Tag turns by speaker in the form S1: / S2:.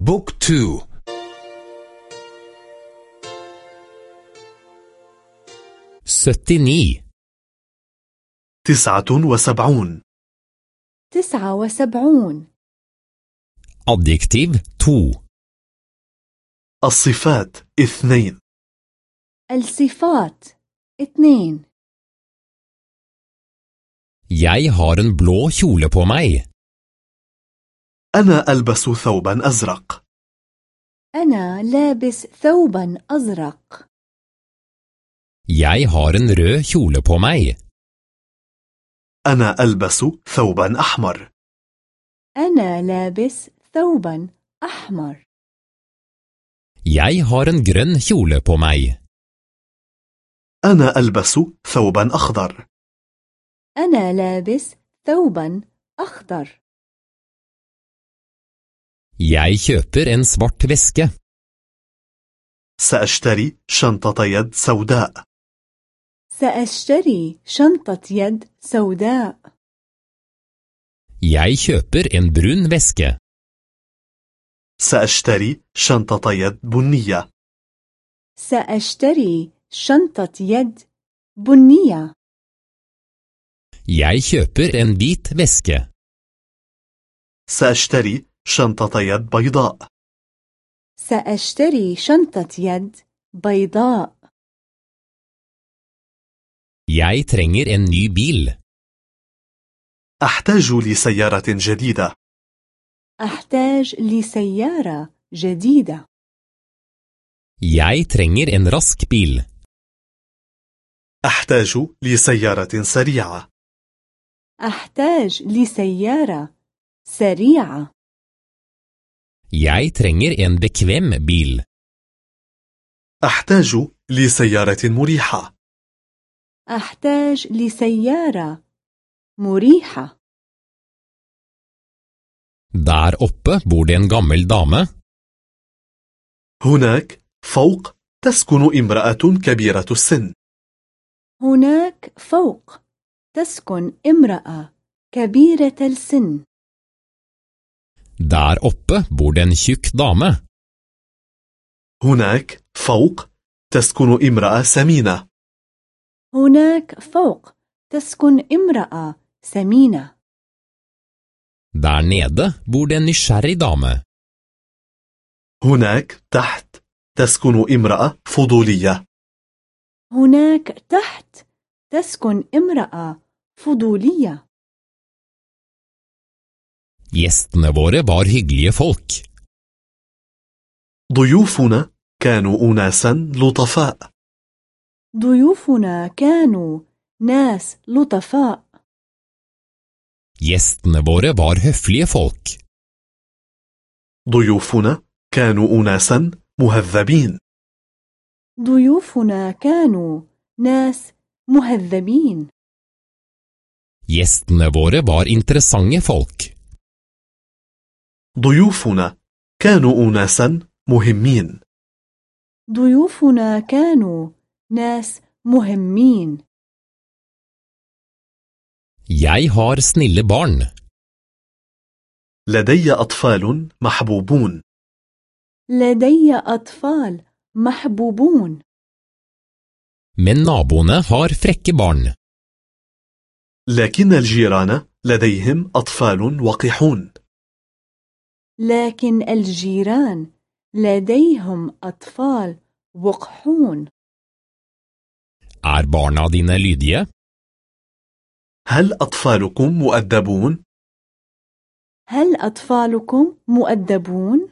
S1: Bok to
S2: syttini.
S3: تسعة وسبعون.
S4: تسعة وسبعون.
S2: Adjektiv to
S3: الصفات اثنين.
S4: الصفات اثنين.
S2: Jeg har en blå kjole på meg.
S3: أنا ألبس ثوبا أزرق.
S4: أنا لابس ثوبا أزرق.
S2: Jeg har en rød kjole på meg.
S3: أنا ألبس ثوبا أحمر.
S4: أنا لابس ثوبا أحمر.
S2: Jeg har en grønn kjole på meg.
S3: أنا ألبس ثوبا أخضر.
S4: أنا لابس ثوبا أخضر.
S2: Jeg kjøper en svart veske.
S3: سأشتري شنطة يد سوداء
S4: سأشتري شنطة يد سوداء
S2: Jeg kjøper en brun veske.
S3: سأشتري شنطة يد بنية
S4: سأشتري شنطة يد بنية
S2: Jeg kjøper en hvit veske.
S3: سأشتري شنطة يد بيضاء.
S4: سأشتري شنطة يد بيضاء.
S2: Jeg trenger en ny bil.
S3: أحتاج لسيارة جديدة.
S4: أحتاج لسيارة جديدة.
S2: Jeg trenger en rask bil.
S3: أحتاج لسيارة سريعة.
S4: أحتاج لسيارة سريعة.
S2: Jeg trenger en bekvem bil.
S3: أحتاج لسيارة مريحة
S4: أحتاج لسيارة مريحة
S2: Der oppe bor det en gammel dame.
S3: هناك فوق تسكن امرأة كبيرة السن
S4: هناك فوق تسكن امرأة كبيرة السن
S2: Der oppe bor det en tjukk dame.
S3: هناك فوق تسكن امرأة سمينة
S4: هناك فوق تسكن امرأة سمينة
S2: Der nede bor det en nysgjerrig dame.
S3: هناك تحت تسكن امرأة فضولية
S4: هناك تحت تسكن امرأة فضولية
S2: Gjestene våre var hyggelige folk.
S3: ضيوفنا كانوا أناسا لطفاء
S4: ضيوفنا كانوا ناس لطفاء
S2: Gjestene våre var høflige folk.
S3: ضيوفنا كانوا أناسا مهذبين
S4: ضيوفنا كانوا ناس مهذبين
S2: Gjestene våre var interessante folk.
S3: ضيوفنا كانوا أناسا مهمين.
S4: ضيوفنا كانوا ناس مهمين.
S2: Jeg har snille barn.
S3: لدي أطفال محبوبون.
S4: لدي أطفال محبوبون.
S2: Men naboene har frekke barn.
S3: لكن الجيران لديهم أطفال وقحون.
S4: لكن الجيران لديهم أطفال وقحون
S2: Er barna dine lydige?
S3: هل أطفالكم مؤدبون؟
S4: هل أطفالكم مؤدبون؟